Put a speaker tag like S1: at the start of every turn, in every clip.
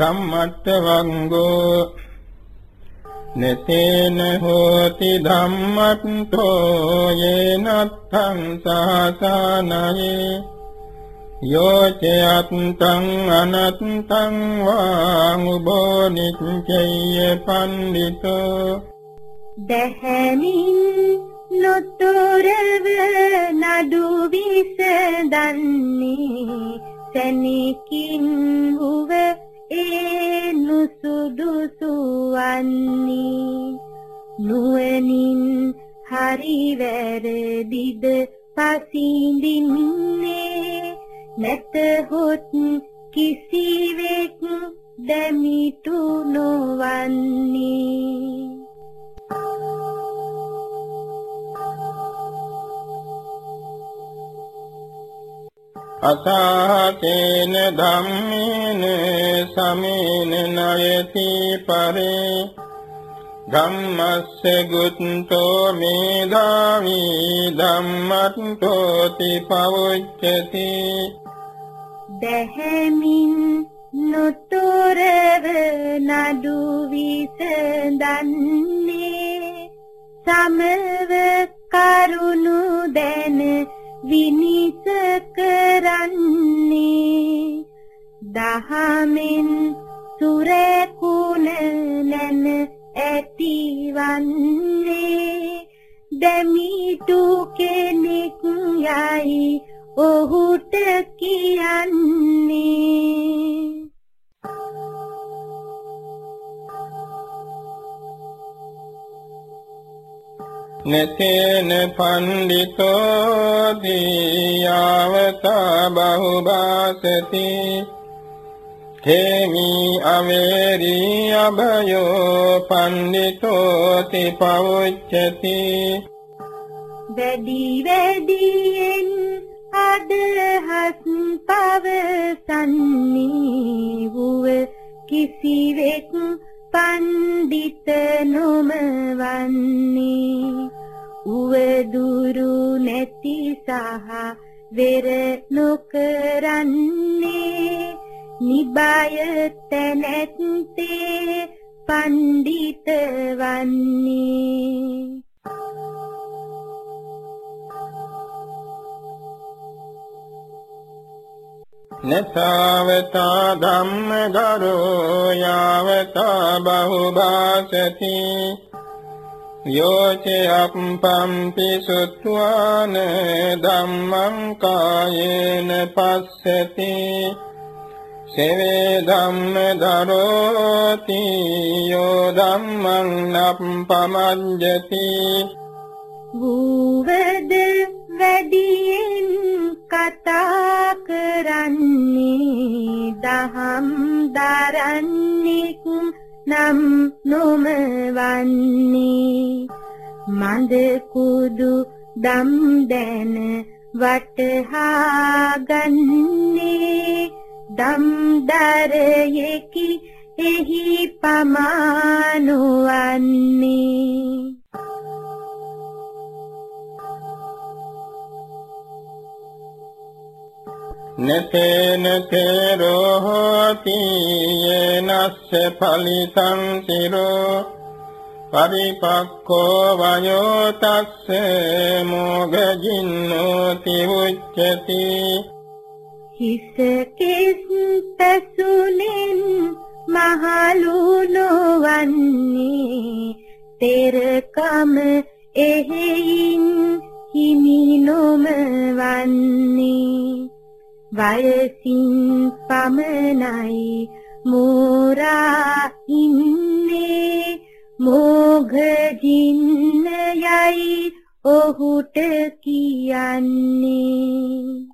S1: ධම්මට්ඨ වංගෝ නතේන හෝති ධම්මට්ඨෝ යේනත්තං සාසනයේ යෝචයත්තං අනත්තං වාං උබෝ නිච්චය පණ්ඩිතෝ
S2: දැහැමින් නොතොරව නඩු විසඳන්නේ සැනකින් වූ ඒ නුසුදුසු වන්නේ නුවණින් හරි වැරදිද පසින්දින්නේ නැතහොත් කිසිවෙක් දැමිතු නොවන්නේ
S1: අසාතේන ධම්මේන සමේන නයති පරේ ධම්මස්ස ගුත්තෝ මේධාවි ධම්මත්තෝති පවොච්චති
S2: දැහැමින් නොතොරව නඩු විසඳන්නේ සමව කරුණු දැන විනිස කරන්නේ. දහමෙන් සුරකුණ නැන ඇතිවන්නේ. දෙමිටු කෙනෙක් යයි ඔහුට කියන්නේ.
S1: නතේන පණ්ඩිතෝ දීයවතා බහුභාසති තේමි අමේරී අභයෝ පණ්ඩිතෝති පවුච්චති
S2: වැඩි වැඩියෙන් අදහස් පවසන්නේ වූ කිසිවෙක් පණ්ඩිත නොමවන්නේ. උවදුරු නැති සහ වෙර නොකරන්නේ. නිබය තැනැත්තේ පණ්ඩිත වන්නේ.
S1: නතාවතා ධම්මගරෝ යාවතා බහුභාසති. යෝචයප්පම්පි සුත්වාන ධම්මං කායේන පස්සති සෙවේ ධම්ම දරෝති යෝ ධම්මං නප්පමඤ්ජති
S2: වූවද වැඩියෙන් කතා කරන්නේ දහම් දරන්නෙක් නම් නොමවන්නේ. මන්ද කුදු දම් දැන වටහා ගන්නේ දම් දරයෙකි එහි පමානුවන්නේ.
S1: නතේන තේරෝ හෝති යනස්ස ඵලිතං සිරෝ. පරිපක්ඛෝ වයෝ තස්ස මොගජින්නෝති උච්චති.
S2: හිස කෙස් තසුනෙන් මහලු නොවන්නේ තෙරකම එහෙයින් වයසින් පමණයි මෝරා ඉන්නේ. මෝඝ ජින්න යයි ඔහුට කියන්නේ.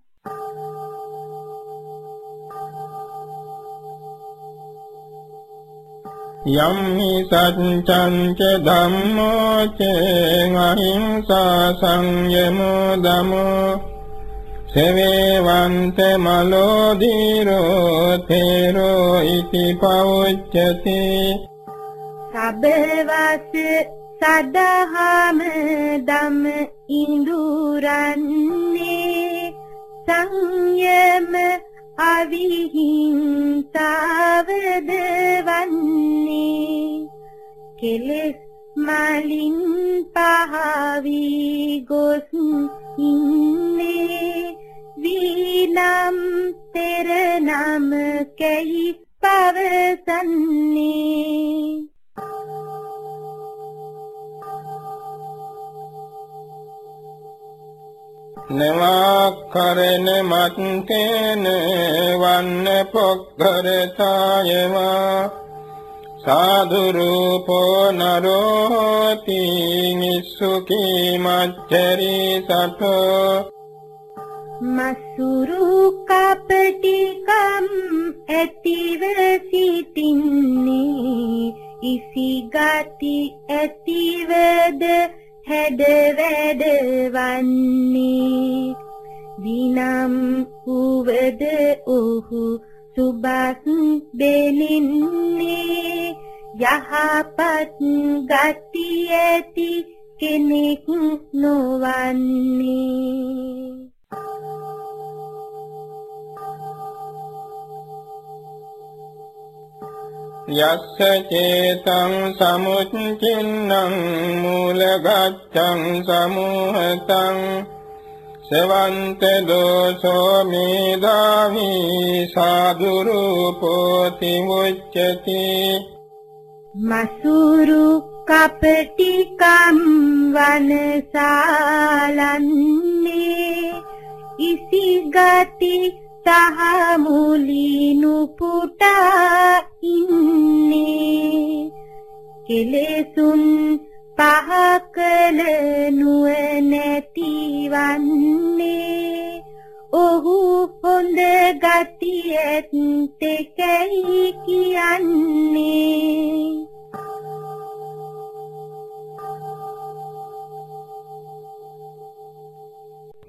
S1: යම් හි සච්ඡං ච ධම්මෝ ච අහිංසා සංයමෝ දමෝ සවේවන්ත මලෝ දීරෝ තේරෝ ඉති පවුච්චති
S2: සබවස සදහම දම ඉඳුරන්නේ සංයම අවිහිංසාවද වන්නේ කෙලෙස් මලින් පහවි ගොස් ඉන්නේ වීනම් තෙර නම කැහි පවසන්නේ.
S1: නවාකරන මත්තේන වන්න පොක්කරතායවා සාදු රූපෝ නරෝති නිස්සුකී මච්චරි සතෝ.
S2: මසුරු කපටිකම් ඇතිව සිටින්නේ. ඉසි ගති ඇතිවද හැඩ වැඩ වන්නේ විනම් වූවද ඔහු සුබස් බෙලින්නේ. යහපත් ගති ඇති කෙනෙක් නොවන්නේ.
S1: යස්ස චේතං සමුච්චින්නං මූලගච්ඡං සමුහතං සවන්ත දෝසෝ මේදාමි සාදුරූපෝති මුච්චති
S2: මසුරු කපටිකම් වනසාලන්නේ ඉසිගති සහ මුලිනුපුටා ඉන්නේ. කෙලෙසුන් පහකල නුවණැතිවන්නේ. ඔහු හොඳ ගති ඇත්තකයි කියන්නේ.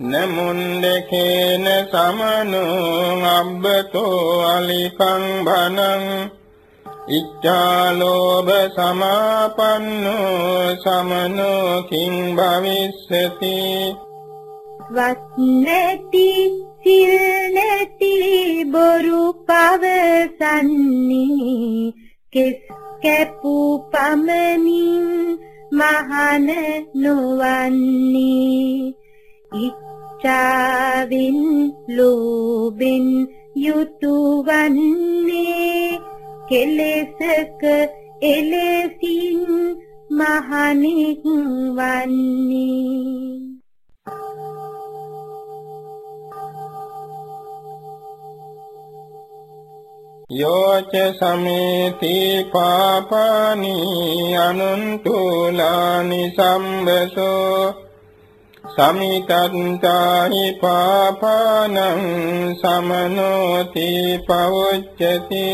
S1: නමුන්දකේන සමනෝ අබ්බතෝ අලිකං භනං ඉච්ඡාලෝභ සමාපන්නෝ සමනෝ කිං භවිස්සති.
S2: වත්නැති සිල් නැති බොරු පවසන්නේ කෙස් කැපු පමණින් මහන නොවන්නේ. ඉච්ඡාවෙන් ලෝභෙන් යුතුයවන්නේ කෙලෙසක එලෙසින් මහණෙක් වන්නේ.
S1: යෝච සමේති පාපානි අනුන්තුලානි සම්බසෝ සමිතත්තාහි පාපානං සමනෝති පවොච්චති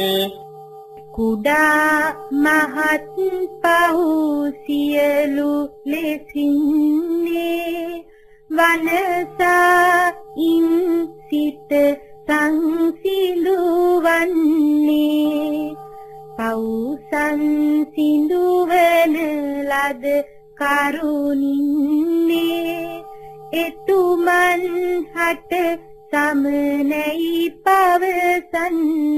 S2: කුඩා මහත් පහු සියලු ලෙසින්නේ වනසා ඉන් සිත සංසිඳුවන්නේ. පවුසන් සිඳුවන ලද කරුණින්නේ එතුමන් හට සමනයි පවසන්නේ.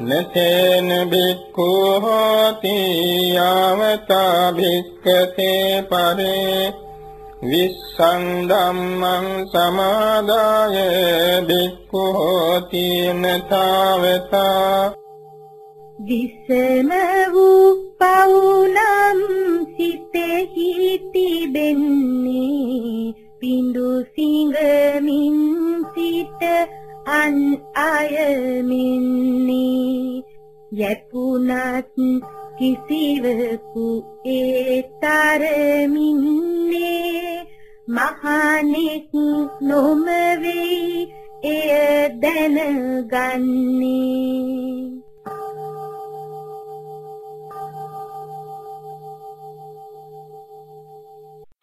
S1: නතේන බික්ඛු හෝති යාවතා භික්ඛතේ පරේ. විස්සං ධම්මං සමාදාය බික්ඛු හෝති නතාවතා.
S2: විසම වූ පවුනම් සිතෙහි තිබෙන්නේ. පිඳු සිඟමින් සිට අන් අයමින්නේ. යැපුණත් කිසිවකු ඒ තරමින්නේ. මහණෙක් නොම වෙයි එය දැනගන්නේ.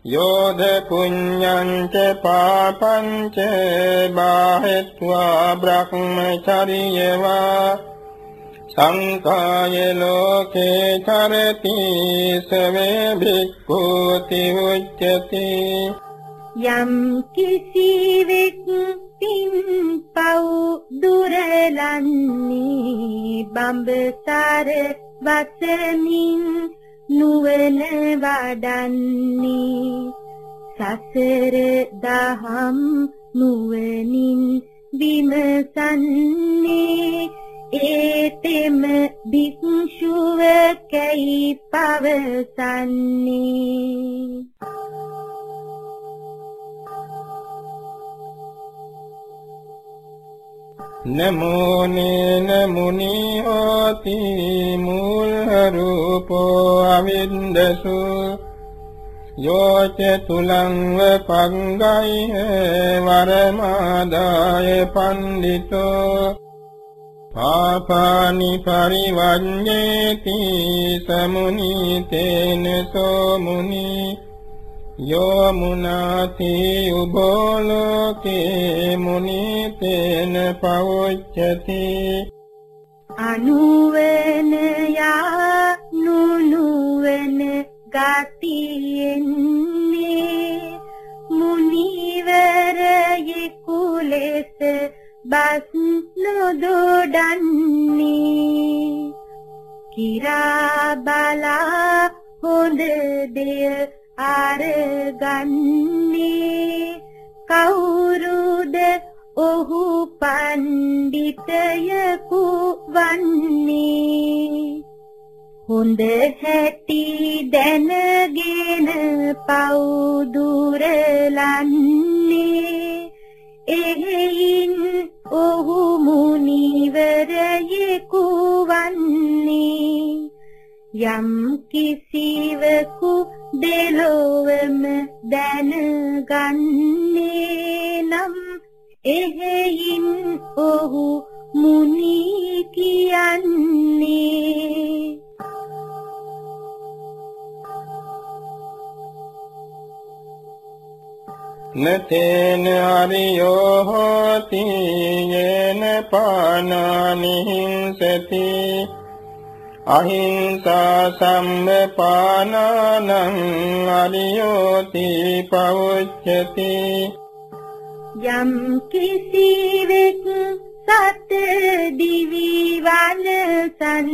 S1: යෝධ පුඤ්ඤං ච පාපං ච බාහෙත්වා බ්‍රහ්මචර්යවා සංකාය ලෝකේ චරති සවේ භික්ඛූති උච්චති
S2: යම් කිසිවෙක් පින් පව් දුරලන්නේ බඹසාර වසමින් නුවණ වඩන්නේ. සසර දහම් නුවණින් විමසන්නේ. ඒතෙම භික්ෂුව කැයි පවසන්නේ.
S1: නමෝ නේන මුනි හෝති මූල රූපෝ අවින්දසු යෝච තුලං පංගයි වරමාදාය පණ්ඩිතෝ. පාපානි පරිවඤ්ඤේති සමුනි තේන සෝමුනි. යෝ මුනාති උබෝලෝකේ මුනිතේන පවොච්චති
S2: අනුවන යා නුනුවන ගතියෙන්නේ මුනිවරයෙකු ලෙස බස් නොදොඩන්නේ. කිරා බලා හොඳ දෙය අරගන්නේ? කවුරුද ඔහු පණ්ඩිතයකු වන්නේ හොඳ හැටි දැනගෙන පවුදුරලන්නේ. එහෙයින් ඔහු මුනිවරයෙකු වන්නේ යම් කිසිවකු දෙලොවම දැනගන්නේ නම් එහෙයින් ඔහු මුනි කියන්නේ.
S1: නතේන අරියෝ හෝති යේන පානානි හිංසති අහිංසා සම්මපානානං අරියෝති පවුච්චති
S2: යම් කිසිවෙක් සත දිවි වනසන්නේ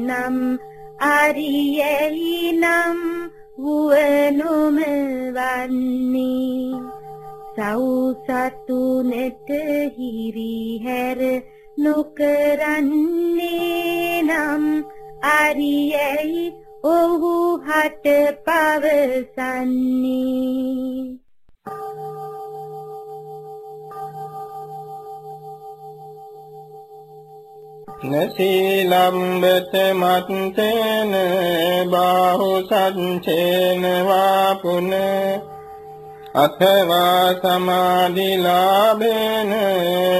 S2: නම් අරියයි නම් වුවනොම වන්නේ. සෞසතු නෙත හිරි හැර නොකරන්නේ නම් අරියයි ඔහු හට පවසන්නේ.
S1: නසීලම්බත මත්තේන බාහු සංචේන වාපුන අථවා සමාධිලාභේන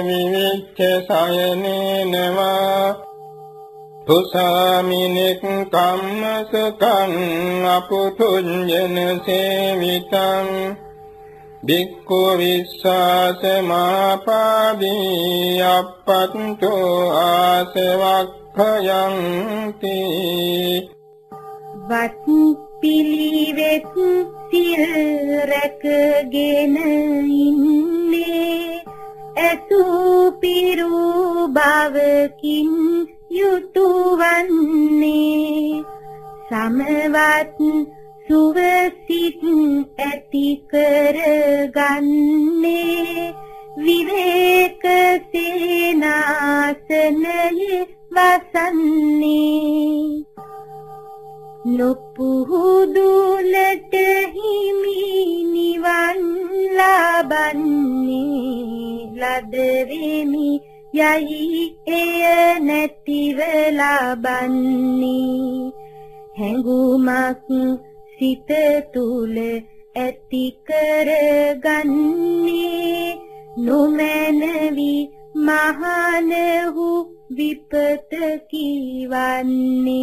S1: විවිච්ඡ සයනේනවා තුසාමිනෙක් කම්මසකං අපුතුඤ්ජන සේවිතං බික්ඛු විස්සාස මාපාදී අපත්තෝ ආසවක්ඛයන්ති
S2: වත් පිළිවෙත් සිල් රැකගෙන ඉන්නේ ඇසු පිරු බවකින් යුතුයවන්නේ සමවත් සුවසිත ඇති කරගන්නේ විවේක සේනාසනයේ වසන්නේ. නොපුහුදුලට හිමි නිවන් ලබන්නේ ලද වෙමි යයි එය නැතිව ලබන්නේ. හැඟුමක් සිත තුල ඇති කරගන්නේ නොමැනවි මහනහු විපත කීවන්නේ.